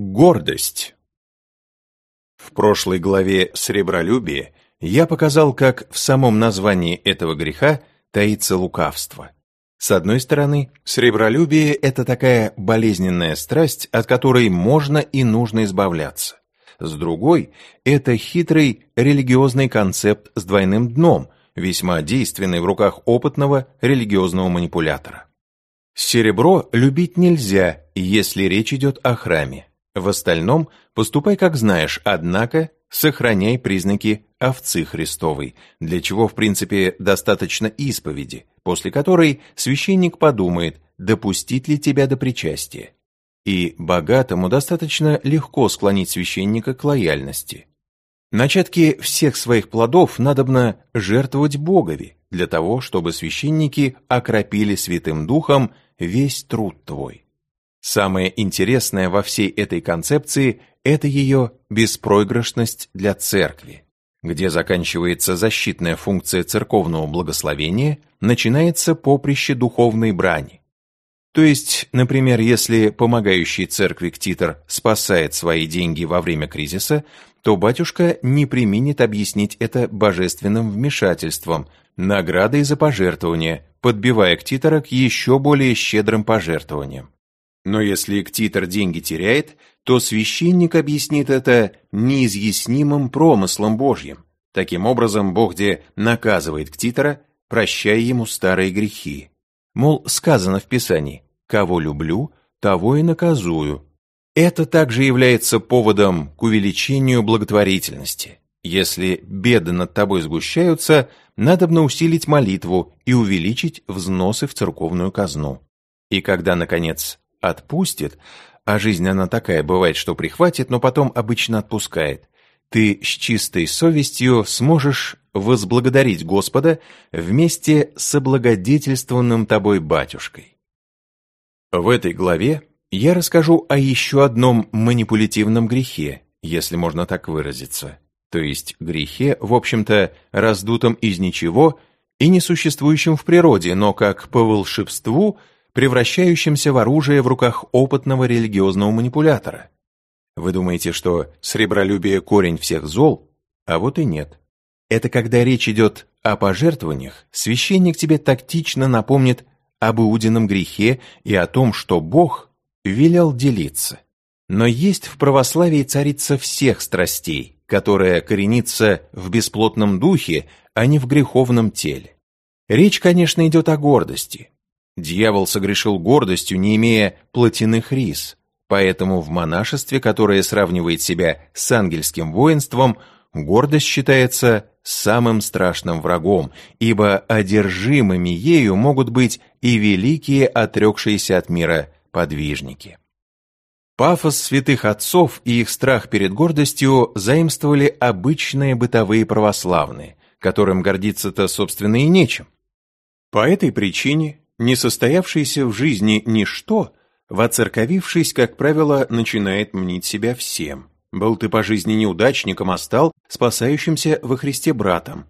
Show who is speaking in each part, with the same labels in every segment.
Speaker 1: Гордость. В прошлой главе «Сребролюбие» я показал, как в самом названии этого греха таится лукавство. С одной стороны, сребролюбие – это такая болезненная страсть, от которой можно и нужно избавляться. С другой, это хитрый религиозный концепт с двойным дном, весьма действенный в руках опытного религиозного манипулятора. Серебро любить нельзя, если речь идет о храме. В остальном поступай как знаешь, однако сохраняй признаки овцы Христовой, для чего, в принципе, достаточно исповеди, после которой священник подумает, допустить ли тебя до причастия. И богатому достаточно легко склонить священника к лояльности. Начатки всех своих плодов надобно жертвовать Богови, для того, чтобы священники окропили Святым Духом весь труд твой. Самое интересное во всей этой концепции – это ее беспроигрышность для церкви, где заканчивается защитная функция церковного благословения, начинается поприще духовной брани. То есть, например, если помогающий церкви ктитор спасает свои деньги во время кризиса, то батюшка не применит объяснить это божественным вмешательством, наградой за пожертвование, подбивая ктитора к еще более щедрым пожертвованиям. Но если ктитор деньги теряет, то священник объяснит это неизъяснимым промыслом Божьим. Таким образом, Бог где наказывает ктитора, прощая ему старые грехи. Мол, сказано в Писании, «Кого люблю, того и наказую». Это также является поводом к увеличению благотворительности. Если беды над тобой сгущаются, надобно усилить молитву и увеличить взносы в церковную казну. И когда, наконец, отпустит, а жизнь она такая бывает, что прихватит, но потом обычно отпускает, ты с чистой совестью сможешь возблагодарить Господа вместе с облагодетельствованным тобой батюшкой. В этой главе я расскажу о еще одном манипулятивном грехе, если можно так выразиться, то есть грехе, в общем-то, раздутом из ничего и несуществующем в природе, но как по волшебству – превращающимся в оружие в руках опытного религиозного манипулятора. Вы думаете, что сребролюбие – корень всех зол? А вот и нет. Это когда речь идет о пожертвованиях, священник тебе тактично напомнит об Иудином грехе и о том, что Бог велел делиться. Но есть в православии царица всех страстей, которая коренится в бесплотном духе, а не в греховном теле. Речь, конечно, идет о гордости, Дьявол согрешил гордостью, не имея плотяных рис, поэтому в монашестве, которое сравнивает себя с ангельским воинством, гордость считается самым страшным врагом, ибо одержимыми ею могут быть и великие отрекшиеся от мира подвижники. Пафос святых отцов и их страх перед гордостью заимствовали обычные бытовые православные, которым гордиться-то, собственно, и нечем. По этой причине Несостоявшийся в жизни ничто, воцерковившись, как правило, начинает мнить себя всем. Был ты по жизни неудачником, а стал спасающимся во Христе братом.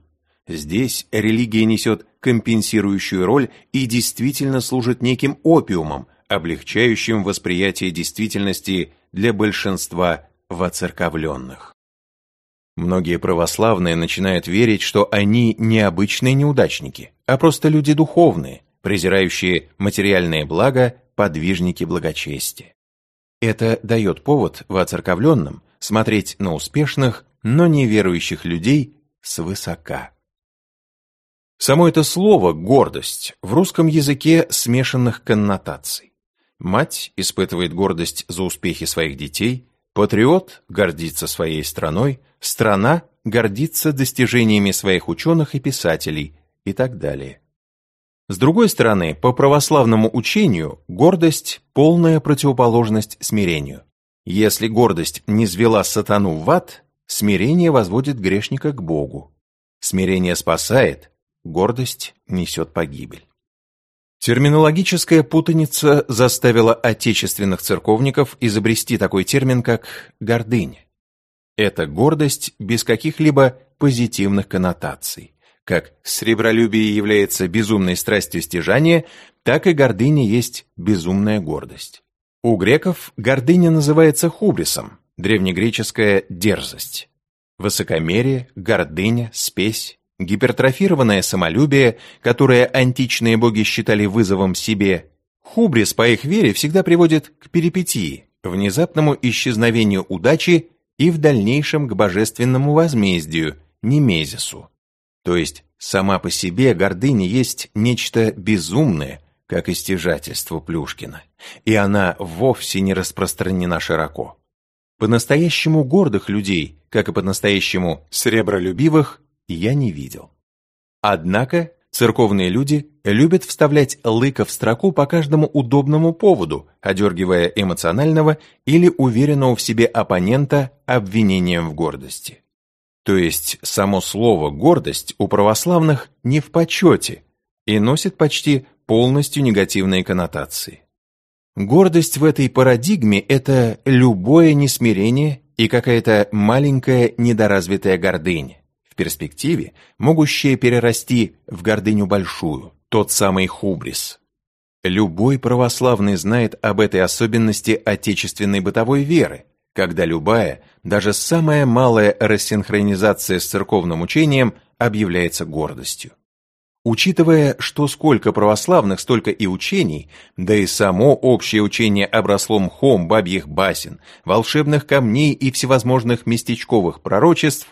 Speaker 1: Здесь религия несет компенсирующую роль и действительно служит неким опиумом, облегчающим восприятие действительности для большинства воцерковленных. Многие православные начинают верить, что они не обычные неудачники, а просто люди духовные, презирающие материальные блага, подвижники благочестия. Это дает повод воцерковленным смотреть на успешных, но неверующих людей свысока. Само это слово «гордость» в русском языке смешанных коннотаций. Мать испытывает гордость за успехи своих детей, патриот гордится своей страной, страна гордится достижениями своих ученых и писателей и так далее. С другой стороны, по православному учению, гордость – полная противоположность смирению. Если гордость не звела сатану в ад, смирение возводит грешника к Богу. Смирение спасает, гордость несет погибель. Терминологическая путаница заставила отечественных церковников изобрести такой термин, как «гордыня». Это гордость без каких-либо позитивных коннотаций. Как сребролюбие является безумной страстью стяжания, так и гордыня есть безумная гордость. У греков гордыня называется хубрисом, древнегреческая дерзость. Высокомерие, гордыня, спесь, гипертрофированное самолюбие, которое античные боги считали вызовом себе, хубрис по их вере всегда приводит к перипетии, внезапному исчезновению удачи и в дальнейшем к божественному возмездию, немезису. То есть сама по себе гордыня есть нечто безумное, как истяжательство Плюшкина, и она вовсе не распространена широко. По-настоящему гордых людей, как и по-настоящему сребролюбивых, я не видел. Однако церковные люди любят вставлять лыка в строку по каждому удобному поводу, одергивая эмоционального или уверенного в себе оппонента обвинением в гордости. То есть само слово «гордость» у православных не в почете и носит почти полностью негативные коннотации. Гордость в этой парадигме – это любое несмирение и какая-то маленькая недоразвитая гордыня, в перспективе могущая перерасти в гордыню большую, тот самый хубрис. Любой православный знает об этой особенности отечественной бытовой веры, когда любая, даже самая малая рассинхронизация с церковным учением объявляется гордостью. Учитывая, что сколько православных, столько и учений, да и само общее учение обросло мхом бабьих басен, волшебных камней и всевозможных местечковых пророчеств,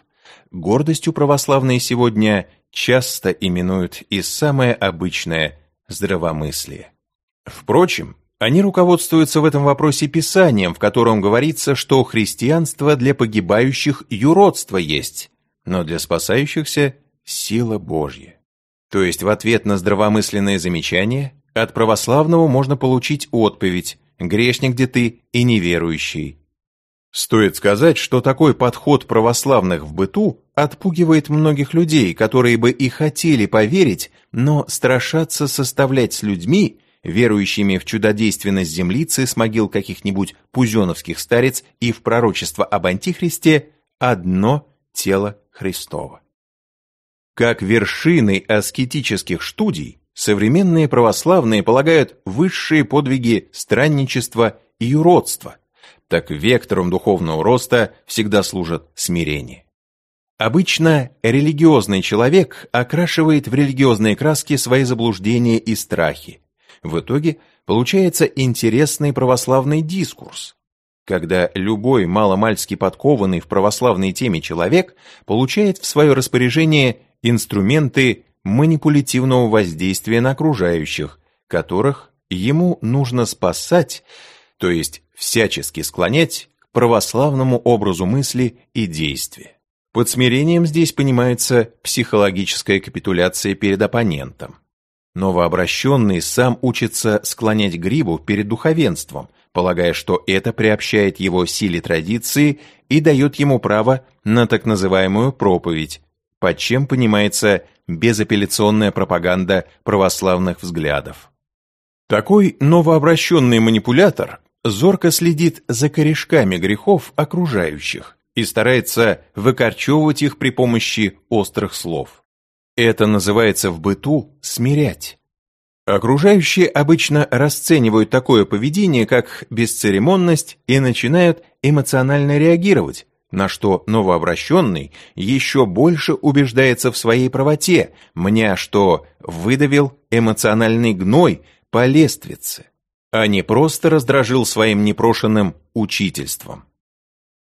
Speaker 1: гордостью православные сегодня часто именуют и самое обычное здравомыслие. Впрочем, они руководствуются в этом вопросе Писанием, в котором говорится, что христианство для погибающих юродство есть, но для спасающихся – сила Божья. То есть в ответ на здравомысленное замечание от православного можно получить отповедь «грешник где ты и неверующий». Стоит сказать, что такой подход православных в быту отпугивает многих людей, которые бы и хотели поверить, но страшатся составлять с людьми, верующими в чудодейственность землицы с могил каких-нибудь пузеновских старец и в пророчество об Антихристе, одно тело Христово. Как вершиной аскетических студий современные православные полагают высшие подвиги странничества и юродства, так вектором духовного роста всегда служит смирение. Обычно религиозный человек окрашивает в религиозные краски свои заблуждения и страхи. В итоге получается интересный православный дискурс, когда любой маломальски подкованный в православной теме человек получает в свое распоряжение инструменты манипулятивного воздействия на окружающих, которых ему нужно спасать, то есть всячески склонять к православному образу мысли и действия. Под смирением здесь понимается психологическая капитуляция перед оппонентом. Новообращенный сам учится склонять грибу перед духовенством, полагая, что это приобщает его силе традиции и дает ему право на так называемую проповедь, под чем понимается безапелляционная пропаганда православных взглядов. Такой новообращенный манипулятор зорко следит за корешками грехов окружающих и старается выкорчевывать их при помощи острых слов. Это называется в быту «смирять». Окружающие обычно расценивают такое поведение как бесцеремонность и начинают эмоционально реагировать, на что новообращенный еще больше убеждается в своей правоте, мне что выдавил эмоциональный гной по лествице, а не просто раздражил своим непрошенным учительством.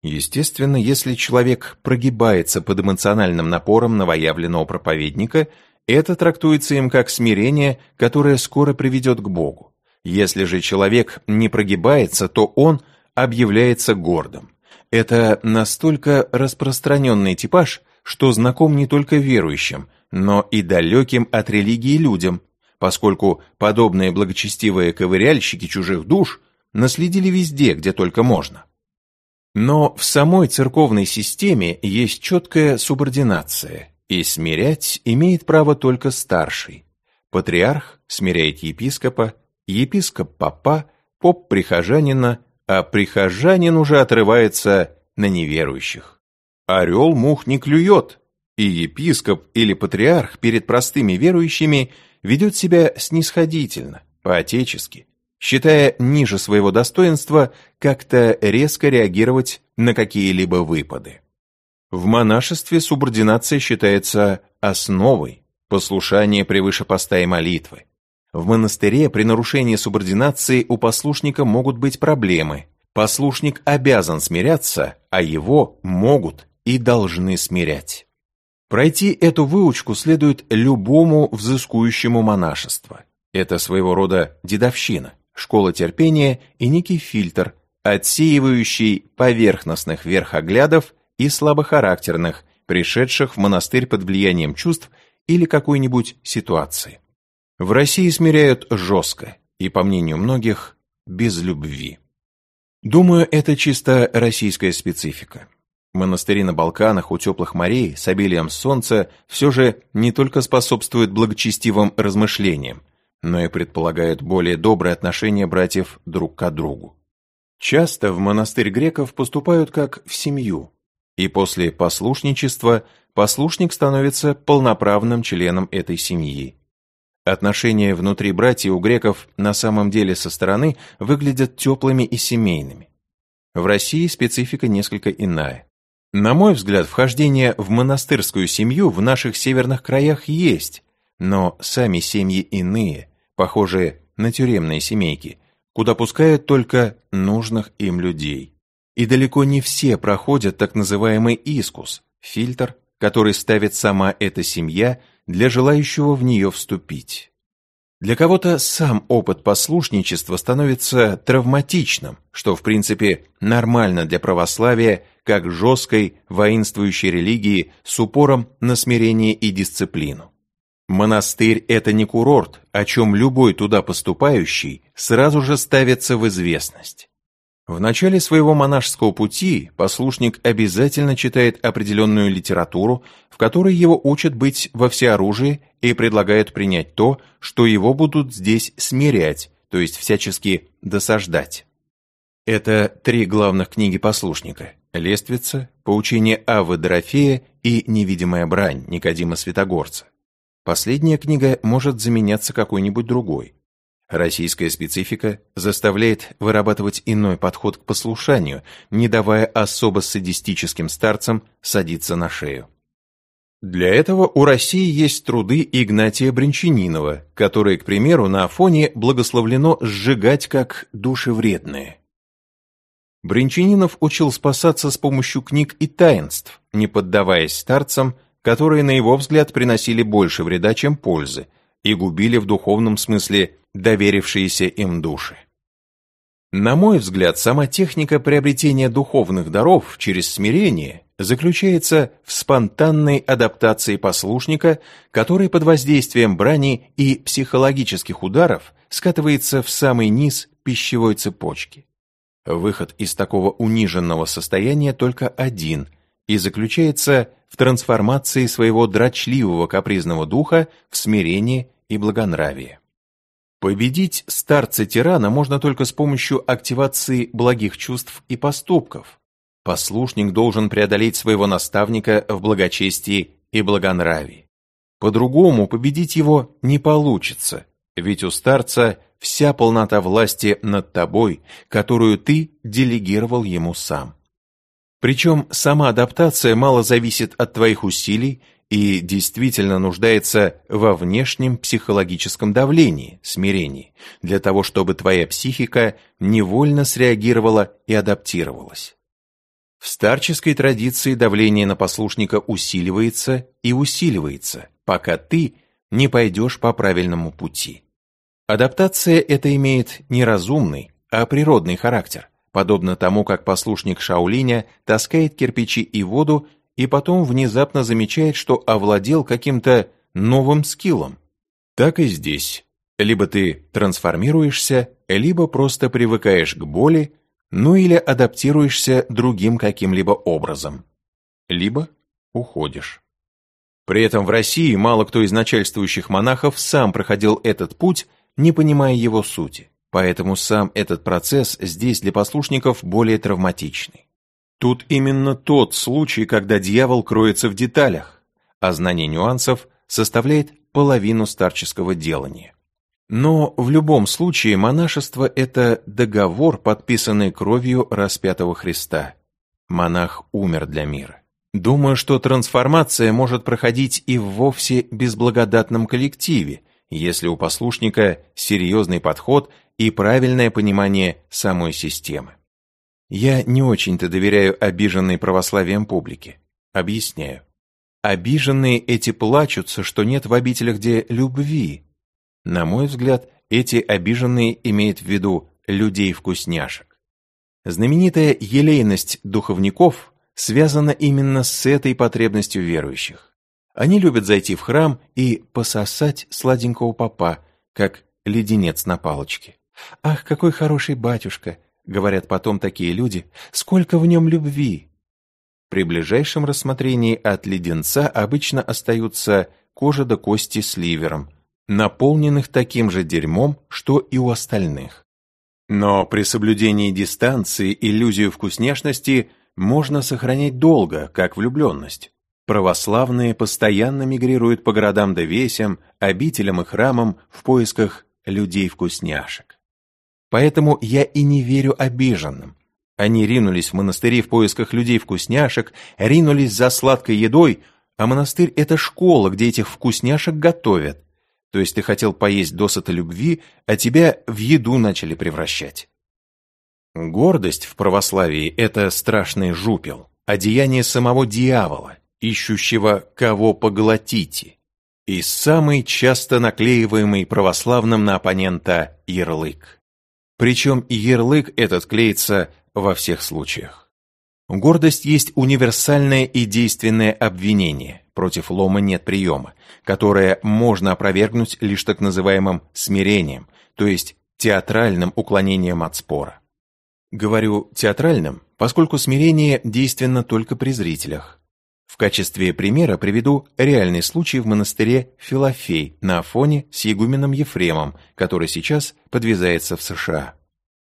Speaker 1: Естественно, если человек прогибается под эмоциональным напором новоявленного проповедника, это трактуется им как смирение, которое скоро приведет к Богу. Если же человек не прогибается, то он объявляется гордым. Это настолько распространенный типаж, что знаком не только верующим, но и далеким от религии людям, поскольку подобные благочестивые ковыряльщики чужих душ наследили везде, где только можно. Но в самой церковной системе есть четкая субординация, и смирять имеет право только старший. Патриарх смиряет епископа, епископ попа, поп прихожанина, а прихожанин уже отрывается на неверующих. Орел мух не клюет, и епископ или патриарх перед простыми верующими ведет себя снисходительно, по-отечески, считая ниже своего достоинства как-то резко реагировать на какие-либо выпады. В монашестве субординация считается основой, послушание превыше поста и молитвы. В монастыре при нарушении субординации у послушника могут быть проблемы. Послушник обязан смиряться, а его могут и должны смирять. Пройти эту выучку следует любому взыскующему монашество. Это своего рода дедовщина, школа терпения и некий фильтр, отсеивающий поверхностных верхоглядов и слабохарактерных, пришедших в монастырь под влиянием чувств или какой-нибудь ситуации. В России смиряют жестко и, по мнению многих, без любви. Думаю, это чисто российская специфика. Монастыри на Балканах у теплых морей с обилием солнца все же не только способствуют благочестивым размышлениям, но и предполагают более добрые отношения братьев друг к другу. Часто в монастырь греков поступают как в семью, и после послушничества послушник становится полноправным членом этой семьи. Отношения внутри братьев у греков на самом деле со стороны выглядят теплыми и семейными. В России специфика несколько иная. На мой взгляд, вхождение в монастырскую семью в наших северных краях есть, но сами семьи иные, похожие на тюремные семейки, куда пускают только нужных им людей. И далеко не все проходят так называемый искус, фильтр, который ставит сама эта семья для желающего в нее вступить. Для кого-то сам опыт послушничества становится травматичным, что в принципе нормально для православия как жесткой воинствующей религии с упором на смирение и дисциплину. Монастырь – это не курорт, о чем любой туда поступающий сразу же ставится в известность. В начале своего монашеского пути послушник обязательно читает определенную литературу, в которой его учат быть во всеоружии и предлагают принять то, что его будут здесь смирять, то есть всячески досаждать. Это три главных книги послушника – «Лествица», «Поучение Авы Дорофея» и «Невидимая брань» Никодима Святогорца. Последняя книга может заменяться какой-нибудь другой. Российская специфика заставляет вырабатывать иной подход к послушанию, не давая особо садистическим старцам садиться на шею. Для этого у России есть труды Игнатия Бринчанинова, которые, к примеру, на Афоне благословлено сжигать как душевредные. Бринчанинов учил спасаться с помощью книг и таинств, не поддаваясь старцам, которые, на его взгляд, приносили больше вреда, чем пользы, и губили в духовном смысле доверившиеся им души. На мой взгляд, сама техника приобретения духовных даров через смирение заключается в спонтанной адаптации послушника, который под воздействием брани и психологических ударов скатывается в самый низ пищевой цепочки. Выход из такого униженного состояния только один и заключается в трансформации своего дрочливого капризного духа в смирение и благонравие. Победить старца-тирана можно только с помощью активации благих чувств и поступков. Послушник должен преодолеть своего наставника в благочестии и благонравии. По-другому победить его не получится, ведь у старца вся полнота власти над тобой, которую ты делегировал ему сам. Причем сама адаптация мало зависит от твоих усилий и действительно нуждается во внешнем психологическом давлении, смирении, для того, чтобы твоя психика невольно среагировала и адаптировалась. В старческой традиции давление на послушника усиливается и усиливается, пока ты не пойдешь по правильному пути. Адаптация это имеет не разумный, а природный характер, подобно тому, как послушник Шаолиня таскает кирпичи и воду и потом внезапно замечает, что овладел каким-то новым скиллом. Так и здесь. Либо ты трансформируешься, либо просто привыкаешь к боли, ну или адаптируешься другим каким-либо образом. Либо уходишь. При этом в России мало кто из начальствующих монахов сам проходил этот путь, не понимая его сути. Поэтому сам этот процесс здесь для послушников более травматичный. Тут именно тот случай, когда дьявол кроется в деталях, а знание нюансов составляет половину старческого делания. Но в любом случае монашество – это договор, подписанный кровью распятого Христа. Монах умер для мира. Думаю, что трансформация может проходить и в вовсе безблагодатном коллективе, если у послушника серьезный подход и правильное понимание самой системы. Я не очень-то доверяю обиженной православием публике. Объясняю. Обиженные эти плачутся, что нет в обителях где любви. На мой взгляд, эти обиженные имеют в виду людей-вкусняшек. Знаменитая елейность духовников связана именно с этой потребностью верующих. Они любят зайти в храм и пососать сладенького попа, как леденец на палочке. «Ах, какой хороший батюшка!» — говорят потом такие люди. «Сколько в нем любви!» При ближайшем рассмотрении от леденца обычно остаются кожа до кости с ливером, наполненных таким же дерьмом, что и у остальных. Но при соблюдении дистанции иллюзию вкусняшности можно сохранять долго, как влюбленность. Православные постоянно мигрируют по городам да весям, обителям и храмам в поисках людей-вкусняшек. Поэтому я и не верю обиженным. Они ринулись в монастыри в поисках людей-вкусняшек, ринулись за сладкой едой, а монастырь – это школа, где этих вкусняшек готовят. То есть ты хотел поесть досыта любви, а тебя в еду начали превращать. Гордость в православии – это страшный жупел, одеяние самого дьявола, ищущего кого поглотите, и самый часто наклеиваемый православным на оппонента ярлык. Причем ярлык этот клеится во всех случаях. Гордость есть универсальное и действенное обвинение, против лома нет приема, которое можно опровергнуть лишь так называемым смирением, то есть театральным уклонением от спора. Говорю театральным, поскольку смирение действенно только при зрителях. В качестве примера приведу реальный случай в монастыре Филофей на Афоне с игуменом Ефремом, который сейчас подвязается в США.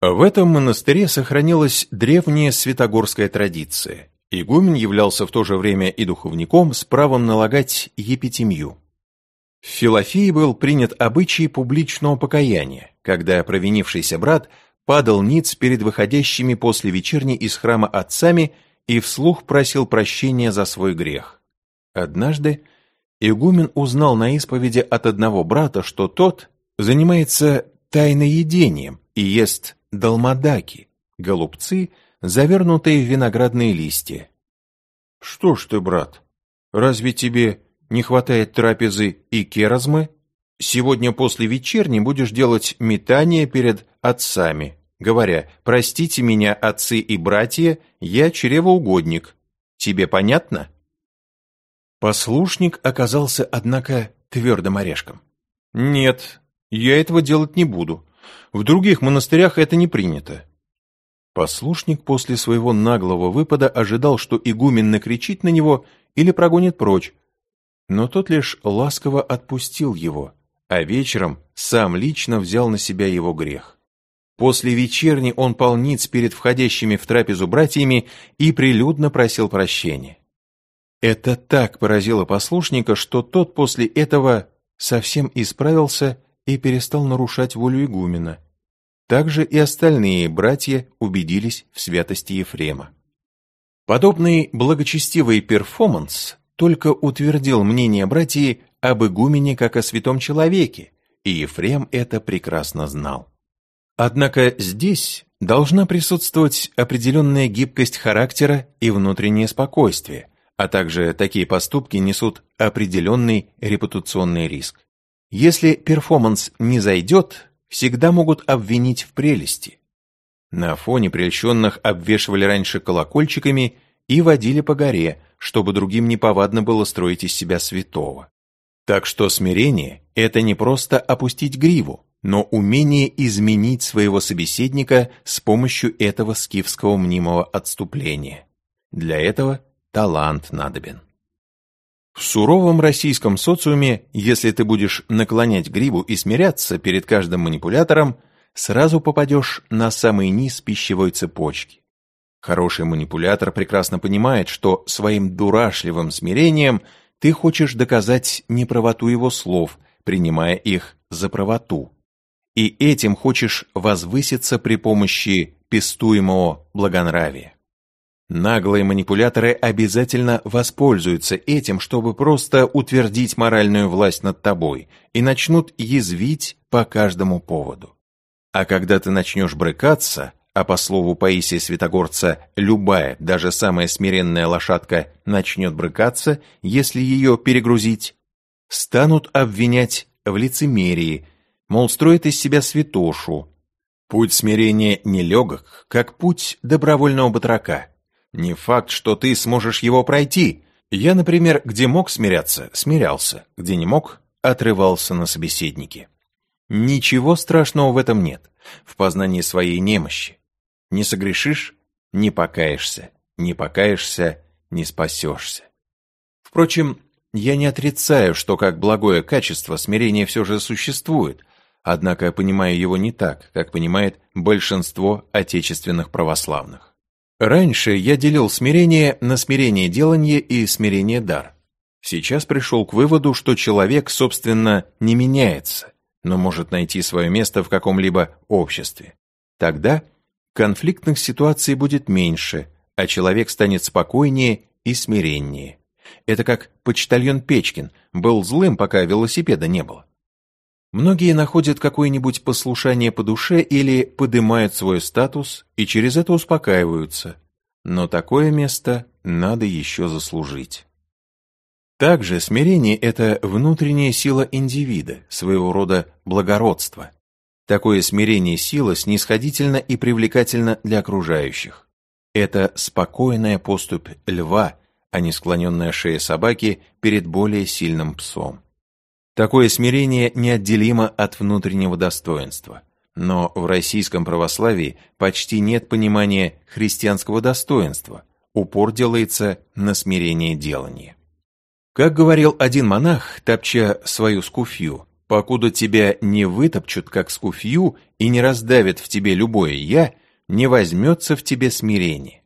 Speaker 1: В этом монастыре сохранилась древняя святогорская традиция. Игумен являлся в то же время и духовником с правом налагать епитемью. В Филофии был принят обычай публичного покаяния, когда провинившийся брат падал ниц перед выходящими после вечерни из храма отцами и вслух просил прощения за свой грех. Однажды игумен узнал на исповеди от одного брата, что тот занимается тайноедением и ест долмадаки, голубцы, завернутые в виноградные листья. «Что ж ты, брат, разве тебе не хватает трапезы и керазмы? Сегодня после вечерни будешь делать метание перед отцами, говоря, «Простите меня, отцы и братья, я чревоугодник». Тебе понятно?» Послушник оказался, однако, твердым орешком. «Нет, я этого делать не буду. В других монастырях это не принято». Послушник после своего наглого выпада ожидал, что игумен накричит на него или прогонит прочь, но тот лишь ласково отпустил его, а вечером сам лично взял на себя его грех. После вечерни он полниц перед входящими в трапезу братьями и прилюдно просил прощения. Это так поразило послушника, что тот после этого совсем исправился и перестал нарушать волю игумена. Также и остальные братья убедились в святости Ефрема. Подобный благочестивый перформанс только утвердил мнение братьев об игумене как о святом человеке, и Ефрем это прекрасно знал. Однако здесь должна присутствовать определенная гибкость характера и внутреннее спокойствие, а также такие поступки несут определенный репутационный риск. Если перформанс не зайдет, всегда могут обвинить в прелести. На фоне прельщенных обвешивали раньше колокольчиками и водили по горе, чтобы другим неповадно было строить из себя святого. Так что смирение – это не просто опустить гриву, но умение изменить своего собеседника с помощью этого скифского мнимого отступления. Для этого талант надобен. В суровом российском социуме, если ты будешь наклонять гриву и смиряться перед каждым манипулятором, сразу попадешь на самый низ пищевой цепочки. Хороший манипулятор прекрасно понимает, что своим дурашливым смирением ты хочешь доказать неправоту его слов, принимая их за правоту. И этим хочешь возвыситься при помощи пестуемого благонравия. Наглые манипуляторы обязательно воспользуются этим, чтобы просто утвердить моральную власть над тобой и начнут язвить по каждому поводу. А когда ты начнешь брыкаться, а по слову Паисия Святогорца, любая, даже самая смиренная лошадка начнет брыкаться, если ее перегрузить, станут обвинять в лицемерии, мол, строит из себя святошу. Путь смирения нелегок, как путь добровольного батрака – не факт, что ты сможешь его пройти. Я, например, где мог смиряться, смирялся, где не мог, отрывался на собеседнике. Ничего страшного в этом нет, в познании своей немощи. Не согрешишь – не покаешься, не покаешься – не спасешься. Впрочем, я не отрицаю, что как благое качество смирение все же существует, однако понимаю его не так, как понимает большинство отечественных православных. Раньше я делил смирение на смирение делания и смирение дар. Сейчас пришел к выводу, что человек, собственно, не меняется, но может найти свое место в каком-либо обществе. Тогда конфликтных ситуаций будет меньше, а человек станет спокойнее и смиреннее. Это как почтальон Печкин был злым, пока велосипеда не было. Многие находят какое-нибудь послушание по душе или поднимают свой статус и через это успокаиваются. Но такое место надо еще заслужить. Также смирение – это внутренняя сила индивида, своего рода благородство. Такое смирение сила снисходительно и привлекательно для окружающих. Это спокойная поступь льва, а не склоненная шея собаки перед более сильным псом. Такое смирение неотделимо от внутреннего достоинства. Но в российском православии почти нет понимания христианского достоинства. Упор делается на смирение делания. Как говорил один монах, топча свою скуфью, «Покуда тебя не вытопчут, как скуфью, и не раздавят в тебе любое «я», не возьмется в тебе смирение».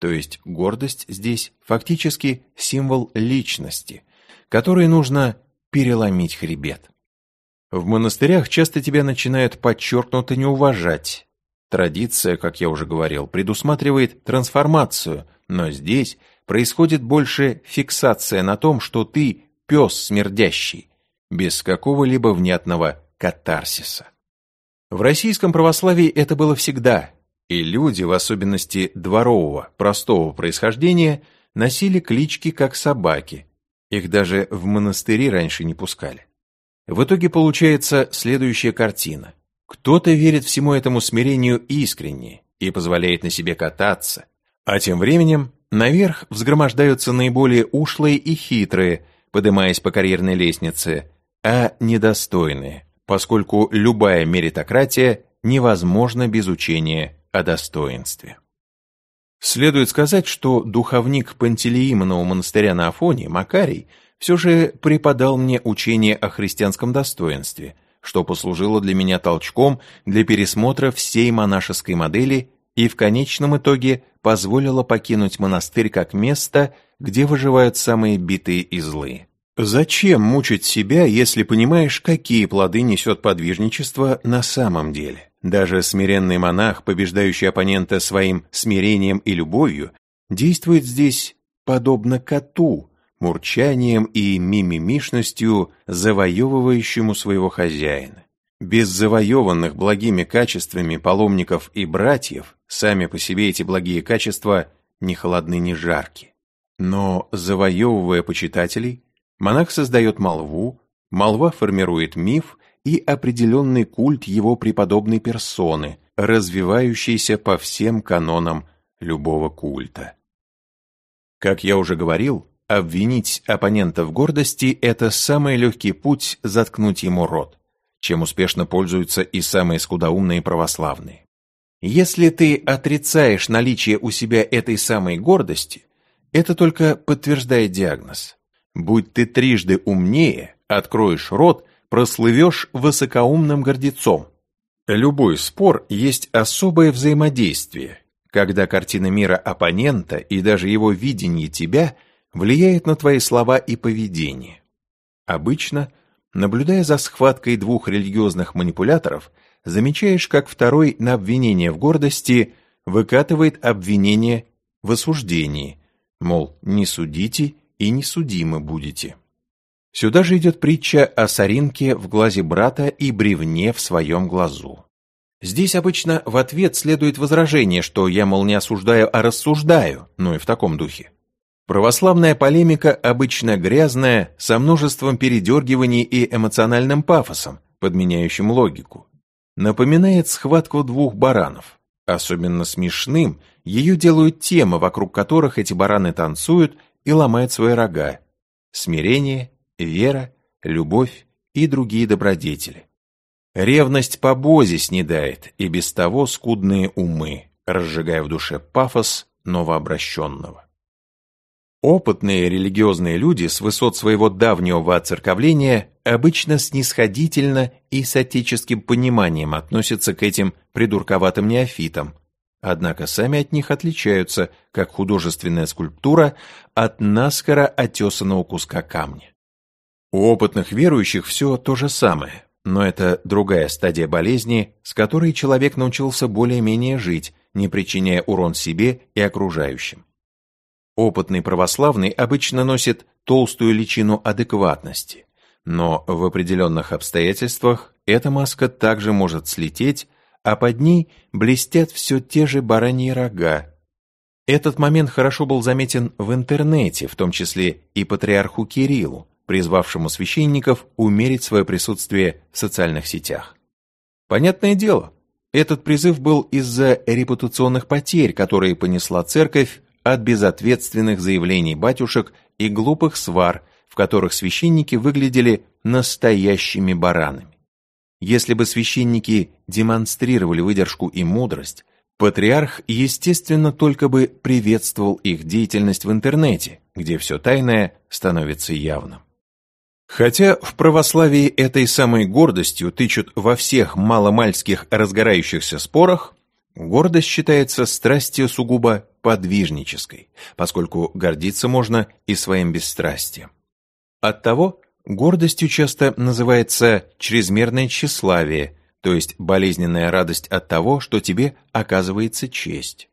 Speaker 1: То есть гордость здесь фактически символ личности, который нужно переломить хребет. В монастырях часто тебя начинают подчеркнуто не уважать. Традиция, как я уже говорил, предусматривает трансформацию, но здесь происходит больше фиксация на том, что ты пес смердящий, без какого-либо внятного катарсиса. В российском православии это было всегда, и люди, в особенности дворового, простого происхождения, носили клички как собаки, их даже в монастыри раньше не пускали. В итоге получается следующая картина. Кто-то верит всему этому смирению искренне и позволяет на себе кататься, а тем временем наверх взгромождаются наиболее ушлые и хитрые, поднимаясь по карьерной лестнице, а недостойные, поскольку любая меритократия невозможна без учения о достоинстве. Следует сказать, что духовник Пантелеимонова монастыря на Афоне, Макарий, все же преподал мне учение о христианском достоинстве, что послужило для меня толчком для пересмотра всей монашеской модели и в конечном итоге позволило покинуть монастырь как место, где выживают самые битые и злые. Зачем мучить себя, если понимаешь, какие плоды несет подвижничество на самом деле? Даже смиренный монах, побеждающий оппонента своим смирением и любовью, действует здесь подобно коту, мурчанием и мимимишностью, завоевывающему своего хозяина. Без завоеванных благими качествами паломников и братьев, сами по себе эти благие качества не холодны, ни жарки. Но завоевывая почитателей, Монах создает молву, молва формирует миф и определенный культ его преподобной персоны, развивающийся по всем канонам любого культа. Как я уже говорил, обвинить оппонента в гордости – это самый легкий путь заткнуть ему рот, чем успешно пользуются и самые скудоумные православные. Если ты отрицаешь наличие у себя этой самой гордости, это только подтверждает диагноз. Будь ты трижды умнее, откроешь рот, прослывешь высокоумным гордецом. Любой спор есть особое взаимодействие, когда картина мира оппонента и даже его видение тебя влияет на твои слова и поведение. Обычно, наблюдая за схваткой двух религиозных манипуляторов, замечаешь, как второй на обвинение в гордости выкатывает обвинение в осуждении, мол, не судите и не судимы будете. Сюда же идет притча о соринке в глазе брата и бревне в своем глазу. Здесь обычно в ответ следует возражение, что я, мол, не осуждаю, а рассуждаю, ну и в таком духе. Православная полемика обычно грязная, со множеством передергиваний и эмоциональным пафосом, подменяющим логику. Напоминает схватку двух баранов. Особенно смешным ее делают темы, вокруг которых эти бараны танцуют и ломают свои рога. Смирение, вера, любовь и другие добродетели. Ревность по бозе снедает и без того скудные умы, разжигая в душе пафос новообращенного. Опытные религиозные люди с высот своего давнего воцерковления обычно снисходительно и с отеческим пониманием относятся к этим придурковатым неофитам, однако сами от них отличаются, как художественная скульптура от наскоро отесанного куска камня. У опытных верующих все то же самое, но это другая стадия болезни, с которой человек научился более-менее жить, не причиняя урон себе и окружающим. Опытный православный обычно носит толстую личину адекватности, но в определенных обстоятельствах эта маска также может слететь, а под ней блестят все те же бараньи рога. Этот момент хорошо был заметен в интернете, в том числе и патриарху Кириллу, призвавшему священников умерить свое присутствие в социальных сетях. Понятное дело, этот призыв был из-за репутационных потерь, которые понесла церковь от безответственных заявлений батюшек и глупых свар, в которых священники выглядели настоящими баранами. Если бы священники демонстрировали выдержку и мудрость, патриарх, естественно, только бы приветствовал их деятельность в интернете, где все тайное становится явным. Хотя в православии этой самой гордостью тычут во всех маломальских разгорающихся спорах, гордость считается страстью сугубо подвижнической, поскольку гордиться можно и своим бесстрастием. Оттого гордостью часто называется чрезмерное тщеславие, то есть болезненная радость от того, что тебе оказывается честь.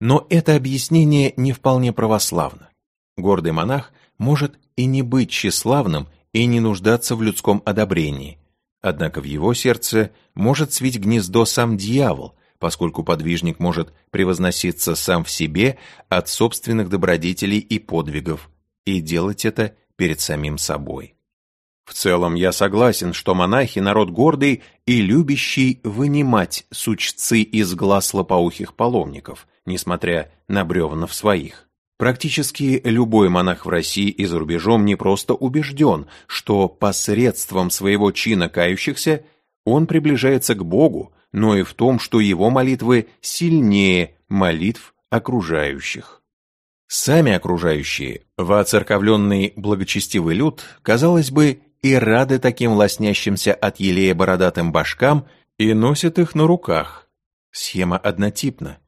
Speaker 1: Но это объяснение не вполне православно. Гордый монах может и не быть тщеславным и не нуждаться в людском одобрении, однако в его сердце может свить гнездо сам дьявол, поскольку подвижник может превозноситься сам в себе от собственных добродетелей и подвигов и делать это перед самим собой. В целом я согласен, что монахи – народ гордый и любящий вынимать сучцы из глаз лопоухих паломников, несмотря на бревна в своих. Практически любой монах в России и за рубежом не просто убежден, что посредством своего чина кающихся он приближается к Богу, но и в том, что его молитвы сильнее молитв окружающих. Сами окружающие, воцерковленный благочестивый люд, казалось бы, и рады таким лоснящимся от елея бородатым башкам и носят их на руках. Схема однотипна.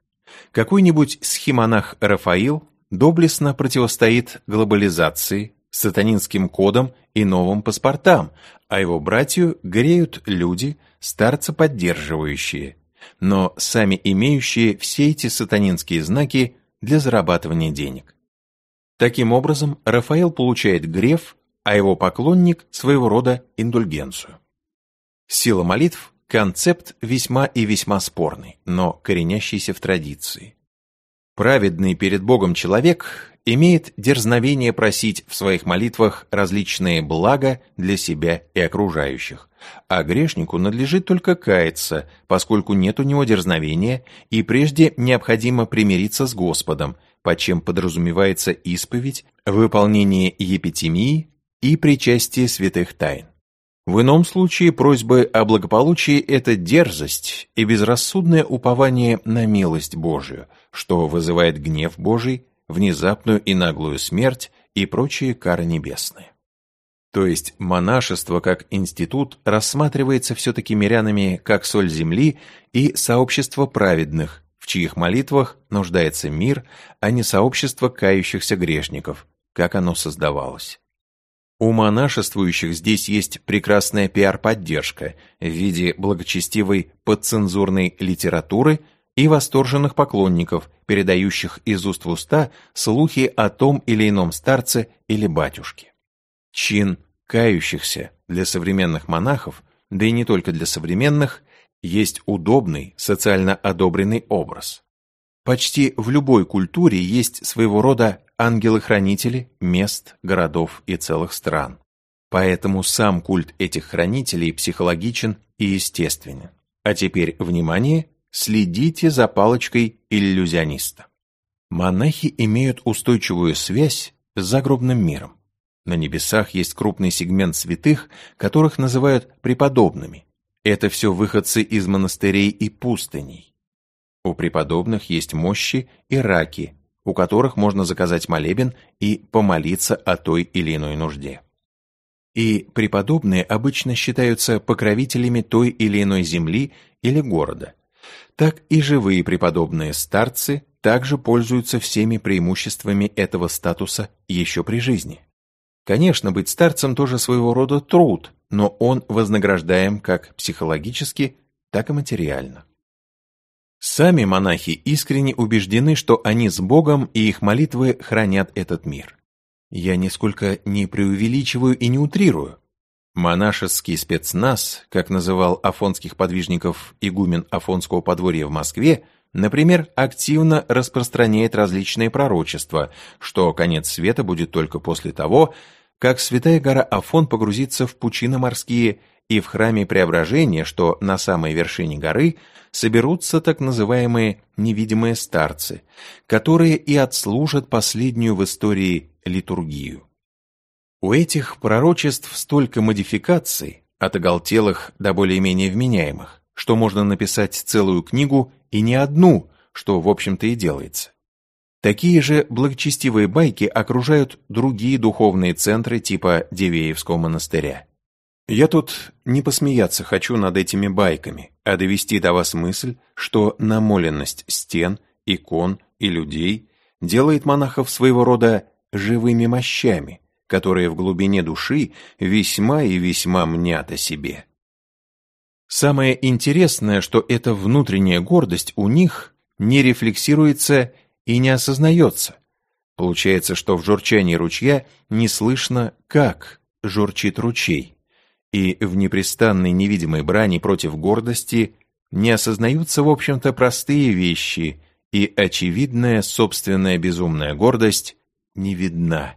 Speaker 1: Какой-нибудь схемонах Рафаил доблестно противостоит глобализации, сатанинским кодам и новым паспортам, а его братью греют люди, старца поддерживающие, но сами имеющие все эти сатанинские знаки для зарабатывания денег. Таким образом, Рафаэл получает греф, а его поклонник – своего рода индульгенцию. Сила молитв – концепт весьма и весьма спорный, но коренящийся в традиции. Праведный перед Богом человек имеет дерзновение просить в своих молитвах различные блага для себя и окружающих, а грешнику надлежит только каяться, поскольку нет у него дерзновения, и прежде необходимо примириться с Господом, под чем подразумевается исповедь, выполнение епитемии и причастие святых тайн. В ином случае просьбы о благополучии – это дерзость и безрассудное упование на милость Божию, что вызывает гнев Божий внезапную и наглую смерть и прочие кары небесные. То есть монашество как институт рассматривается все-таки мирянами как соль земли и сообщество праведных, в чьих молитвах нуждается мир, а не сообщество кающихся грешников, как оно создавалось. У монашествующих здесь есть прекрасная пиар-поддержка в виде благочестивой подцензурной литературы и восторженных поклонников, передающих из уст в уста слухи о том или ином старце или батюшке. Чин кающихся для современных монахов, да и не только для современных, есть удобный, социально одобренный образ. Почти в любой культуре есть своего рода ангелы-хранители мест, городов и целых стран. Поэтому сам культ этих хранителей психологичен и естественен. А теперь, внимание, следите за палочкой иллюзиониста. Монахи имеют устойчивую связь с загробным миром. На небесах есть крупный сегмент святых, которых называют преподобными. Это все выходцы из монастырей и пустыней. У преподобных есть мощи и раки, у которых можно заказать молебен и помолиться о той или иной нужде. И преподобные обычно считаются покровителями той или иной земли или города. Так и живые преподобные старцы также пользуются всеми преимуществами этого статуса еще при жизни. Конечно, быть старцем тоже своего рода труд, но он вознаграждаем как психологически, так и материально. Сами монахи искренне убеждены, что они с Богом и их молитвы хранят этот мир. Я нисколько не преувеличиваю и не утрирую. Монашеский спецназ, как называл афонских подвижников игумен Афонского подворья в Москве, например, активно распространяет различные пророчества, что конец света будет только после того, как святая гора Афон погрузится в пучины морские и в храме Преображения, что на самой вершине горы соберутся так называемые невидимые старцы, которые и отслужат последнюю в истории литургию. У этих пророчеств столько модификаций, от оголтелых до более-менее вменяемых, что можно написать целую книгу и не одну, что, в общем-то, и делается. Такие же благочестивые байки окружают другие духовные центры типа Дивеевского монастыря. Я тут не посмеяться хочу над этими байками, а довести до вас мысль, что намоленность стен, икон и людей делает монахов своего рода живыми мощами, которые в глубине души весьма и весьма мнят о себе. Самое интересное, что эта внутренняя гордость у них не рефлексируется и не осознается. Получается, что в журчании ручья не слышно, как журчит ручей и в непрестанной невидимой брани против гордости не осознаются, в общем-то, простые вещи, и очевидная собственная безумная гордость не видна.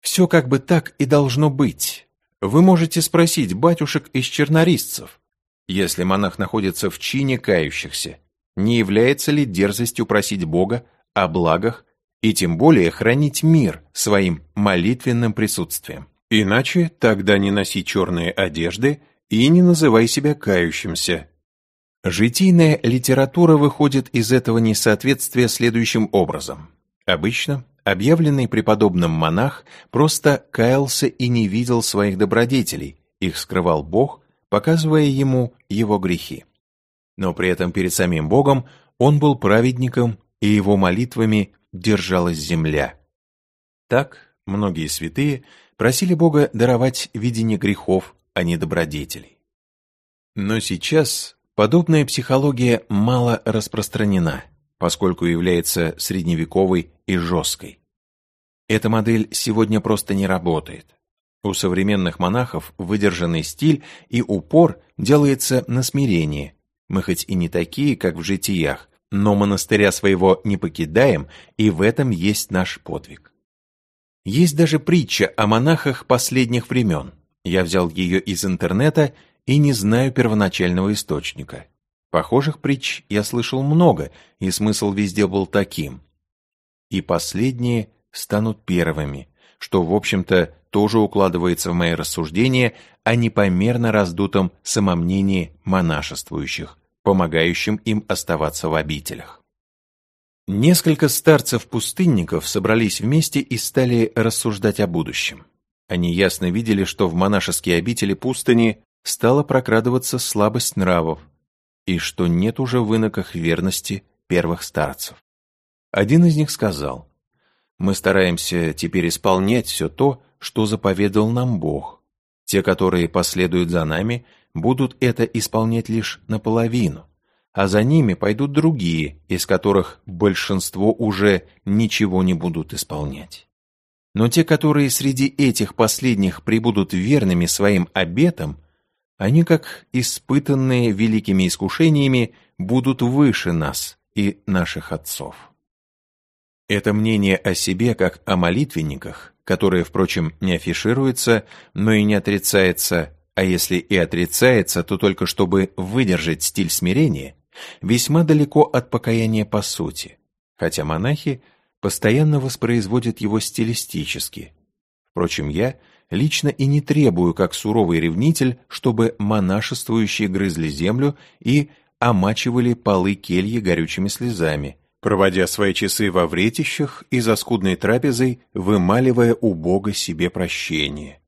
Speaker 1: Все как бы так и должно быть. Вы можете спросить батюшек из чернорисцев, если монах находится в чине кающихся, не является ли дерзостью просить Бога о благах и тем более хранить мир своим молитвенным присутствием. Иначе тогда не носи черные одежды и не называй себя кающимся. Житийная литература выходит из этого несоответствия следующим образом. Обычно объявленный преподобным монах просто каялся и не видел своих добродетелей, их скрывал Бог, показывая ему его грехи. Но при этом перед самим Богом он был праведником, и его молитвами держалась земля. Так многие святые – просили Бога даровать видение грехов, а не добродетелей. Но сейчас подобная психология мало распространена, поскольку является средневековой и жесткой. Эта модель сегодня просто не работает. У современных монахов выдержанный стиль и упор делается на смирение. Мы хоть и не такие, как в житиях, но монастыря своего не покидаем, и в этом есть наш подвиг. Есть даже притча о монахах последних времен. Я взял ее из интернета и не знаю первоначального источника. Похожих притч я слышал много, и смысл везде был таким. И последние станут первыми, что, в общем-то, тоже укладывается в мои рассуждения о непомерно раздутом самомнении монашествующих, помогающим им оставаться в обителях. Несколько старцев-пустынников собрались вместе и стали рассуждать о будущем. Они ясно видели, что в монашеские обители пустыни стала прокрадываться слабость нравов, и что нет уже в иноках верности первых старцев. Один из них сказал, «Мы стараемся теперь исполнять все то, что заповедал нам Бог. Те, которые последуют за нами, будут это исполнять лишь наполовину, а за ними пойдут другие, из которых большинство уже ничего не будут исполнять. Но те, которые среди этих последних прибудут верными своим обетам, они, как испытанные великими искушениями, будут выше нас и наших отцов. Это мнение о себе как о молитвенниках, которое, впрочем, не афишируется, но и не отрицается, а если и отрицается, то только чтобы выдержать стиль смирения, весьма далеко от покаяния по сути, хотя монахи постоянно воспроизводят его стилистически. Впрочем, я лично и не требую, как суровый ревнитель, чтобы монашествующие грызли землю и омачивали полы кельи горючими слезами, проводя свои часы во вретищах и за скудной трапезой вымаливая у Бога себе прощение.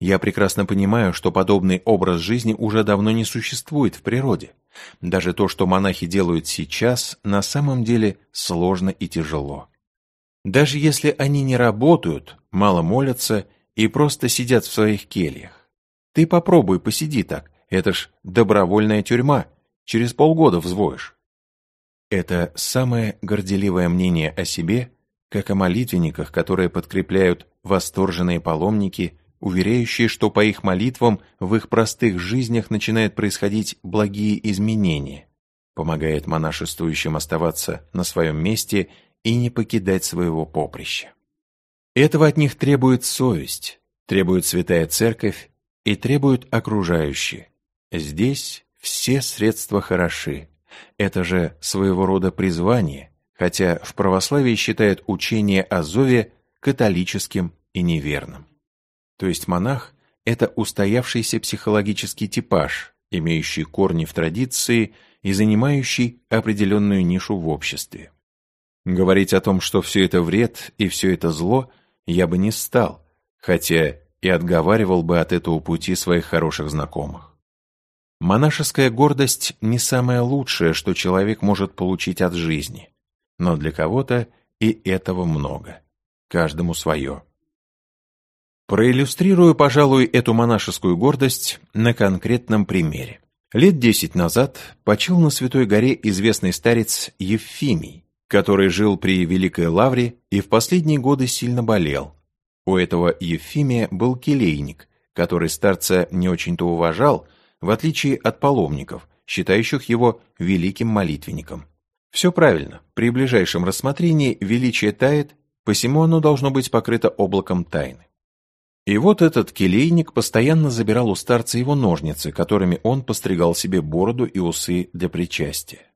Speaker 1: Я прекрасно понимаю, что подобный образ жизни уже давно не существует в природе. Даже то, что монахи делают сейчас, на самом деле сложно и тяжело. Даже если они не работают, мало молятся и просто сидят в своих кельях. Ты попробуй посиди так, это ж добровольная тюрьма, через полгода взвоишь. Это самое горделивое мнение о себе, как о молитвенниках, которые подкрепляют восторженные паломники уверяющие, что по их молитвам в их простых жизнях начинают происходить благие изменения, помогает монашествующим оставаться на своем месте и не покидать своего поприща. Этого от них требует совесть, требует святая церковь и требуют окружающие. Здесь все средства хороши. Это же своего рода призвание, хотя в православии считают учение о Зове католическим и неверным. То есть монах – это устоявшийся психологический типаж, имеющий корни в традиции и занимающий определенную нишу в обществе. Говорить о том, что все это вред и все это зло, я бы не стал, хотя и отговаривал бы от этого пути своих хороших знакомых. Монашеская гордость не самое лучшее, что человек может получить от жизни, но для кого-то и этого много, каждому свое. Проиллюстрирую, пожалуй, эту монашескую гордость на конкретном примере. Лет десять назад почил на Святой горе известный старец Евфимий, который жил при Великой Лавре и в последние годы сильно болел. У этого Евфимия был келейник, который старца не очень-то уважал, в отличие от паломников, считающих его великим молитвенником. Все правильно, при ближайшем рассмотрении величие тает, посему оно должно быть покрыто облаком тайны. И вот этот келейник постоянно забирал у старца его ножницы, которыми он постригал себе бороду и усы для причастия.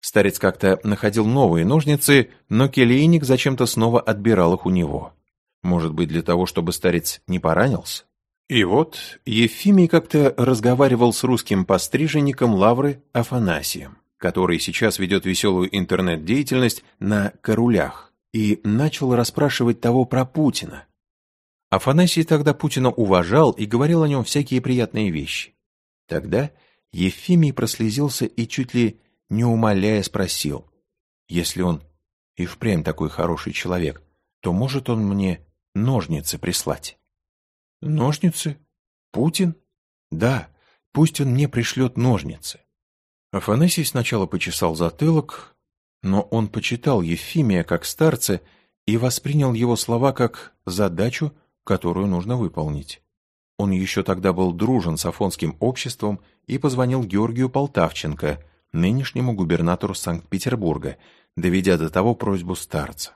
Speaker 1: Старец как-то находил новые ножницы, но келейник зачем-то снова отбирал их у него. Может быть, для того, чтобы старец не поранился? И вот Ефимий как-то разговаривал с русским постриженником Лавры Афанасием, который сейчас ведет веселую интернет-деятельность на корулях, и начал расспрашивать того про Путина, Афанасий тогда Путина уважал и говорил о нем всякие приятные вещи. Тогда Ефимий прослезился и чуть ли не умоляя спросил, если он и впрямь такой хороший человек, то может он мне ножницы прислать? Ножницы? Путин? Да, пусть он мне пришлет ножницы. Афанасий сначала почесал затылок, но он почитал Ефимия как старца и воспринял его слова как задачу, которую нужно выполнить. Он еще тогда был дружен с Афонским обществом и позвонил Георгию Полтавченко, нынешнему губернатору Санкт-Петербурга, доведя до того просьбу старца.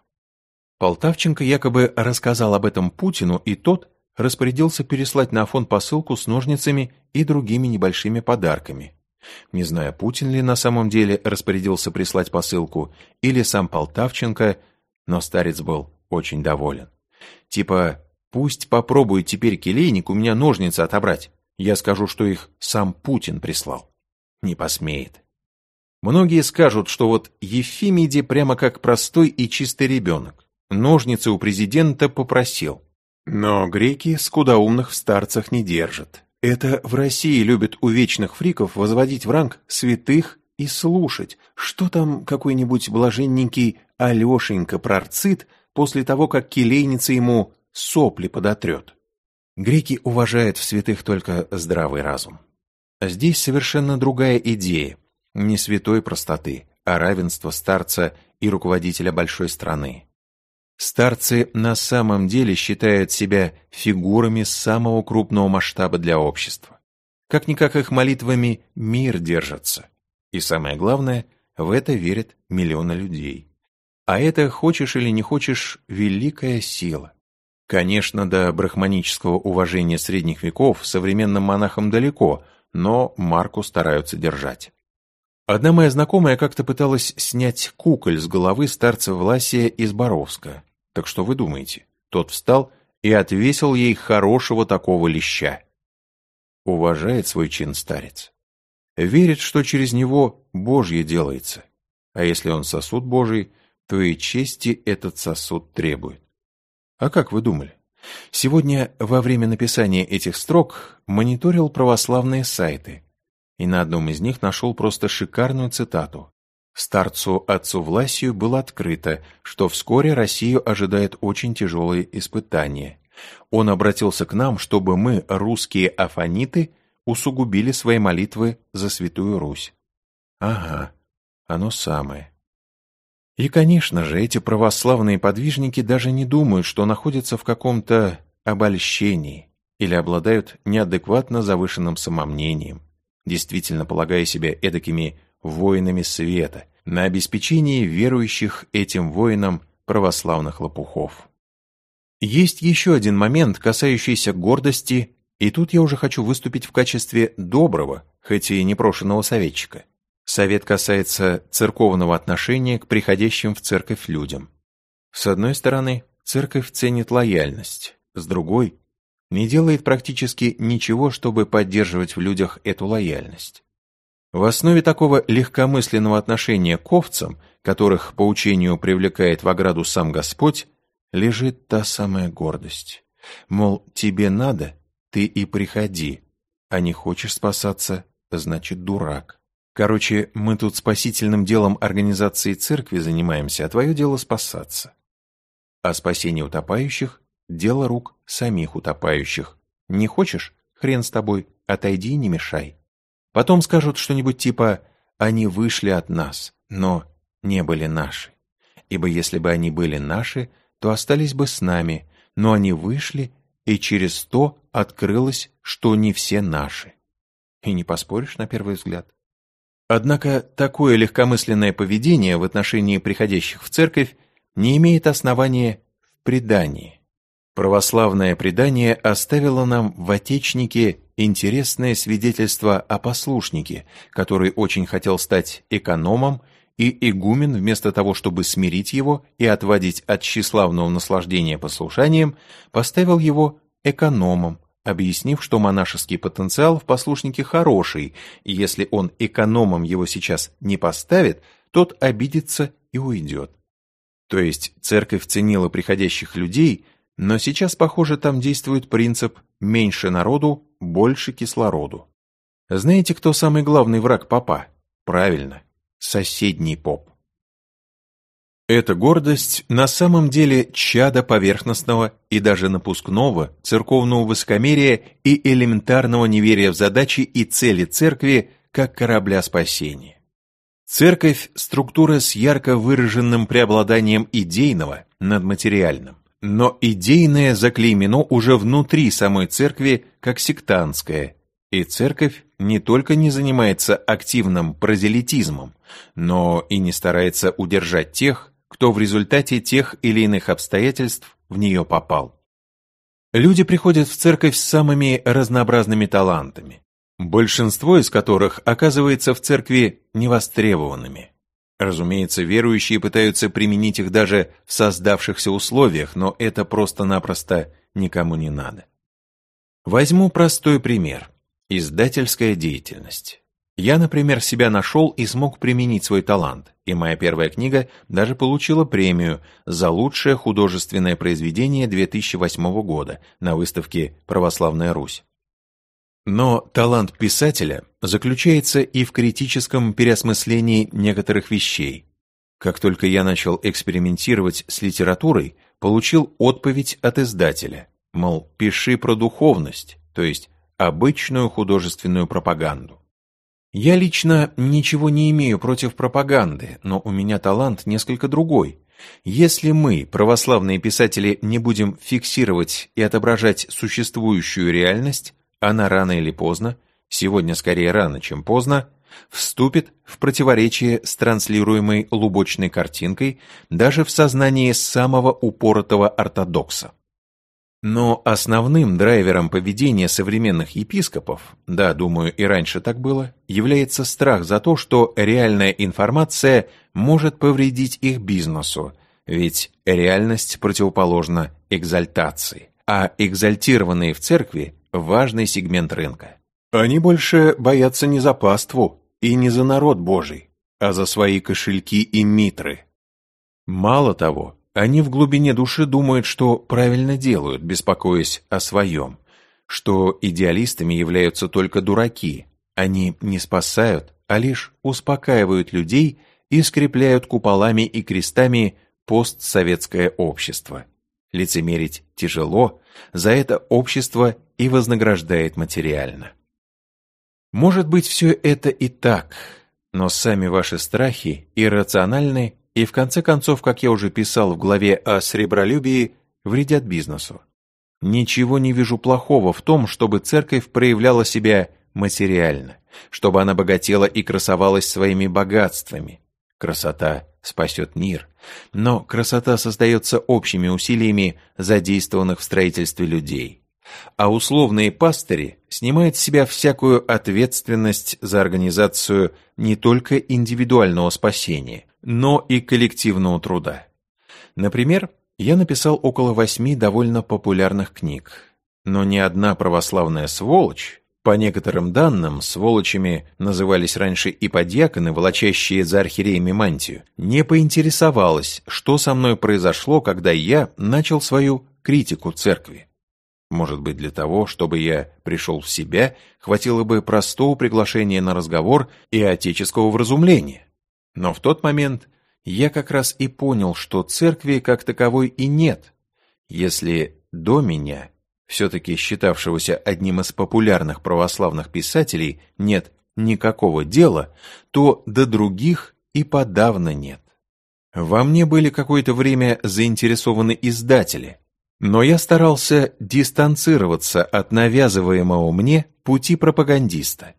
Speaker 1: Полтавченко якобы рассказал об этом Путину, и тот распорядился переслать на Афон посылку с ножницами и другими небольшими подарками. Не знаю, Путин ли на самом деле распорядился прислать посылку, или сам Полтавченко, но старец был очень доволен. Типа, Пусть попробует теперь келейник у меня ножницы отобрать. Я скажу, что их сам Путин прислал. Не посмеет. Многие скажут, что вот Ефимиди прямо как простой и чистый ребенок. Ножницы у президента попросил. Но греки скудоумных в старцах не держат. Это в России любят у вечных фриков возводить в ранг святых и слушать, что там какой-нибудь блаженненький Алешенька прорцит после того, как келейница ему сопли подотрет. Греки уважают в святых только здравый разум. А здесь совершенно другая идея, не святой простоты, а равенство старца и руководителя большой страны. Старцы на самом деле считают себя фигурами самого крупного масштаба для общества. Как-никак их молитвами мир держится. И самое главное, в это верят миллионы людей. А это, хочешь или не хочешь, великая сила. Конечно, до брахманического уважения средних веков современным монахам далеко, но марку стараются держать. Одна моя знакомая как-то пыталась снять куколь с головы старца Власия из Боровска. Так что вы думаете? Тот встал и отвесил ей хорошего такого леща. Уважает свой чин старец. Верит, что через него Божье делается. А если он сосуд Божий, то и чести этот сосуд требует. А как вы думали? Сегодня во время написания этих строк мониторил православные сайты – и на одном из них нашел просто шикарную цитату. Старцу отцу Власию было открыто, что вскоре Россию ожидает очень тяжелые испытания. Он обратился к нам, чтобы мы, русские афаниты, усугубили свои молитвы за Святую Русь. Ага, оно самое. И, конечно же, эти православные подвижники даже не думают, что находятся в каком-то обольщении или обладают неадекватно завышенным самомнением действительно полагая себя эдакими воинами света, на обеспечении верующих этим воинам православных лопухов. Есть еще один момент, касающийся гордости, и тут я уже хочу выступить в качестве доброго, хоть и непрошенного советчика. Совет касается церковного отношения к приходящим в церковь людям. С одной стороны, церковь ценит лояльность, с другой не делает практически ничего, чтобы поддерживать в людях эту лояльность. В основе такого легкомысленного отношения к овцам, которых по учению привлекает в ограду сам Господь, лежит та самая гордость. Мол, тебе надо, ты и приходи, а не хочешь спасаться, значит дурак. Короче, мы тут спасительным делом организации церкви занимаемся, а твое дело спасаться. А спасение утопающих Дело рук самих утопающих. Не хочешь? Хрен с тобой, отойди и не мешай. Потом скажут что-нибудь типа «они вышли от нас, но не были наши». Ибо если бы они были наши, то остались бы с нами, но они вышли, и через то открылось, что не все наши. И не поспоришь на первый взгляд. Однако такое легкомысленное поведение в отношении приходящих в церковь не имеет основания в предании. Православное предание оставило нам в Отечнике интересное свидетельство о послушнике, который очень хотел стать экономом, и игумен, вместо того, чтобы смирить его и отводить от тщеславного наслаждения послушанием, поставил его экономом, объяснив, что монашеский потенциал в послушнике хороший, и если он экономом его сейчас не поставит, тот обидится и уйдет. То есть церковь ценила приходящих людей – но сейчас, похоже, там действует принцип «меньше народу, больше кислороду». Знаете, кто самый главный враг попа? Правильно, соседний поп. Эта гордость на самом деле чада поверхностного и даже напускного церковного высокомерия и элементарного неверия в задачи и цели церкви как корабля спасения. Церковь – структура с ярко выраженным преобладанием идейного над материальным но идейное заклеймено уже внутри самой церкви как сектантское, и церковь не только не занимается активным прозелитизмом, но и не старается удержать тех, кто в результате тех или иных обстоятельств в нее попал. Люди приходят в церковь с самыми разнообразными талантами, большинство из которых оказывается в церкви невостребованными. Разумеется, верующие пытаются применить их даже в создавшихся условиях, но это просто-напросто никому не надо. Возьму простой пример. Издательская деятельность. Я, например, себя нашел и смог применить свой талант, и моя первая книга даже получила премию за лучшее художественное произведение 2008 года на выставке «Православная Русь». Но талант писателя заключается и в критическом переосмыслении некоторых вещей. Как только я начал экспериментировать с литературой, получил отповедь от издателя, мол, пиши про духовность, то есть обычную художественную пропаганду. Я лично ничего не имею против пропаганды, но у меня талант несколько другой. Если мы, православные писатели, не будем фиксировать и отображать существующую реальность, она рано или поздно, сегодня скорее рано, чем поздно, вступит в противоречие с транслируемой лубочной картинкой даже в сознании самого упоротого ортодокса. Но основным драйвером поведения современных епископов, да, думаю, и раньше так было, является страх за то, что реальная информация может повредить их бизнесу, ведь реальность противоположна экзальтации, а экзальтированные в церкви – важный сегмент рынка. Они больше боятся не за паству и не за народ Божий, а за свои кошельки и митры. Мало того, они в глубине души думают, что правильно делают, беспокоясь о своем, что идеалистами являются только дураки. Они не спасают, а лишь успокаивают людей и скрепляют куполами и крестами постсоветское общество. Лицемерить тяжело, за это общество и вознаграждает материально. Может быть, все это и так, но сами ваши страхи иррациональны и в конце концов, как я уже писал в главе о сребролюбии, вредят бизнесу. Ничего не вижу плохого в том, чтобы церковь проявляла себя материально, чтобы она богатела и красовалась своими богатствами. Красота спасет мир, но красота создается общими усилиями задействованных в строительстве людей. А условные пастыри снимают с себя всякую ответственность за организацию не только индивидуального спасения, но и коллективного труда. Например, я написал около восьми довольно популярных книг, но ни одна православная сволочь, по некоторым данным, сволочами назывались раньше и подьяконы, волочащие за архиереями мантию, не поинтересовалась, что со мной произошло, когда я начал свою критику церкви. Может быть, для того, чтобы я пришел в себя, хватило бы простого приглашения на разговор и отеческого вразумления. Но в тот момент я как раз и понял, что церкви как таковой и нет. Если до меня, все-таки считавшегося одним из популярных православных писателей, нет никакого дела, то до других и подавно нет. Во мне были какое-то время заинтересованы издатели, но я старался дистанцироваться от навязываемого мне пути пропагандиста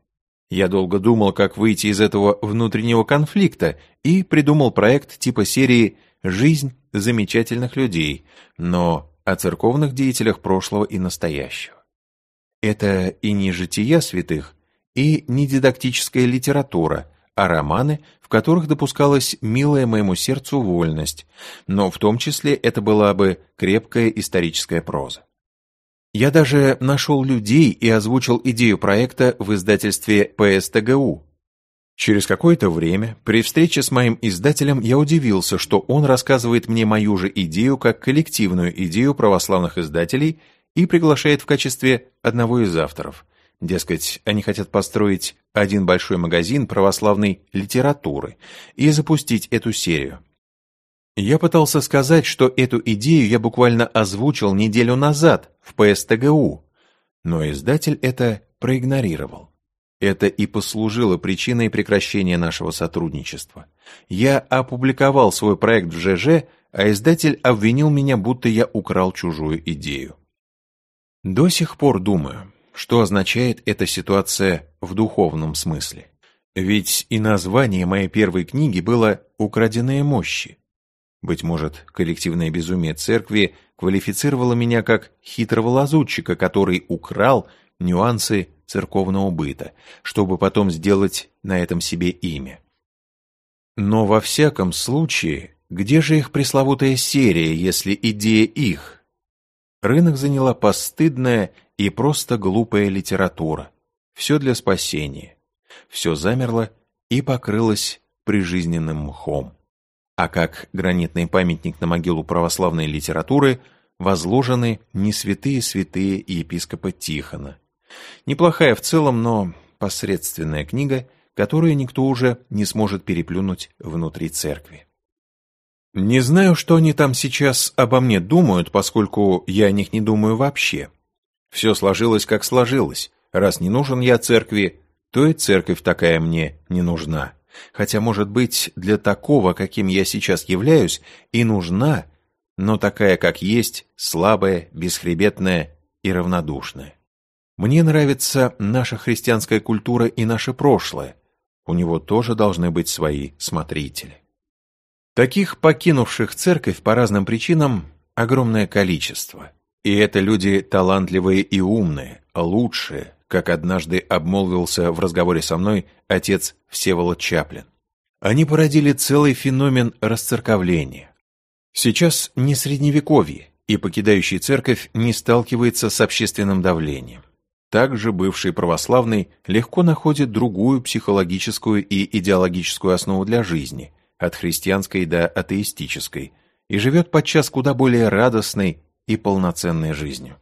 Speaker 1: я долго думал, как выйти из этого внутреннего конфликта и придумал проект типа серии «Жизнь замечательных людей», но о церковных деятелях прошлого и настоящего. Это и не жития святых, и не дидактическая литература, а романы, в которых допускалась милая моему сердцу вольность, но в том числе это была бы крепкая историческая проза. Я даже нашел людей и озвучил идею проекта в издательстве ПСТГУ. Через какое-то время, при встрече с моим издателем, я удивился, что он рассказывает мне мою же идею как коллективную идею православных издателей и приглашает в качестве одного из авторов. Дескать, они хотят построить один большой магазин православной литературы и запустить эту серию. Я пытался сказать, что эту идею я буквально озвучил неделю назад в ПСТГУ, но издатель это проигнорировал. Это и послужило причиной прекращения нашего сотрудничества. Я опубликовал свой проект в ЖЖ, а издатель обвинил меня, будто я украл чужую идею. До сих пор думаю, что означает эта ситуация в духовном смысле. Ведь и название моей первой книги было «Украденные мощи». Быть может, коллективное безумие церкви квалифицировало меня как хитрого лазутчика, который украл нюансы церковного быта, чтобы потом сделать на этом себе имя. Но во всяком случае, где же их пресловутая серия, если идея их? Рынок заняла постыдная и просто глупая литература. Все для спасения. Все замерло и покрылось прижизненным мхом а как гранитный памятник на могилу православной литературы возложены не святые святые епископа Тихона. Неплохая в целом, но посредственная книга, которую никто уже не сможет переплюнуть внутри церкви. Не знаю, что они там сейчас обо мне думают, поскольку я о них не думаю вообще. Все сложилось, как сложилось. Раз не нужен я церкви, то и церковь такая мне не нужна. Хотя, может быть, для такого, каким я сейчас являюсь, и нужна, но такая, как есть, слабая, бесхребетная и равнодушная. Мне нравится наша христианская культура и наше прошлое. У него тоже должны быть свои смотрители. Таких покинувших церковь по разным причинам огромное количество. И это люди талантливые и умные, лучшие, как однажды обмолвился в разговоре со мной отец Всеволод Чаплин. Они породили целый феномен расцерковления. Сейчас не средневековье, и покидающий церковь не сталкивается с общественным давлением. Также бывший православный легко находит другую психологическую и идеологическую основу для жизни, от христианской до атеистической, и живет подчас куда более радостной и полноценной жизнью.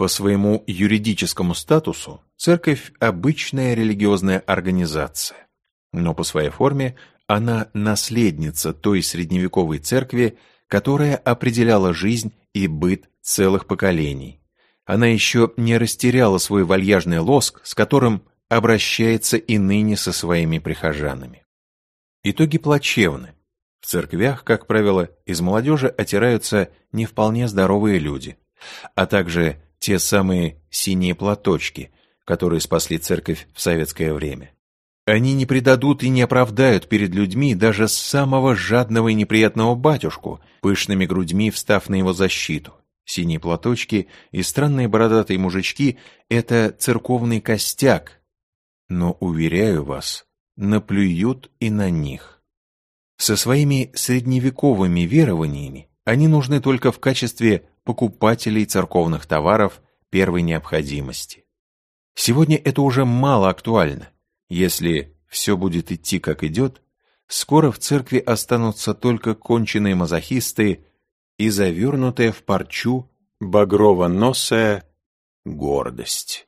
Speaker 1: По своему юридическому статусу церковь – обычная религиозная организация, но по своей форме она наследница той средневековой церкви, которая определяла жизнь и быт целых поколений. Она еще не растеряла свой вальяжный лоск, с которым обращается и ныне со своими прихожанами. Итоги плачевны. В церквях, как правило, из молодежи отираются не вполне здоровые люди, а также те самые синие платочки, которые спасли церковь в советское время. Они не предадут и не оправдают перед людьми даже самого жадного и неприятного батюшку, пышными грудьми встав на его защиту. Синие платочки и странные бородатые мужички — это церковный костяк. Но, уверяю вас, наплюют и на них. Со своими средневековыми верованиями они нужны только в качестве покупателей церковных товаров первой необходимости. Сегодня это уже мало актуально. Если все будет идти как идет, скоро в церкви останутся только конченые мазохисты и завернутая в парчу багрово-носая гордость.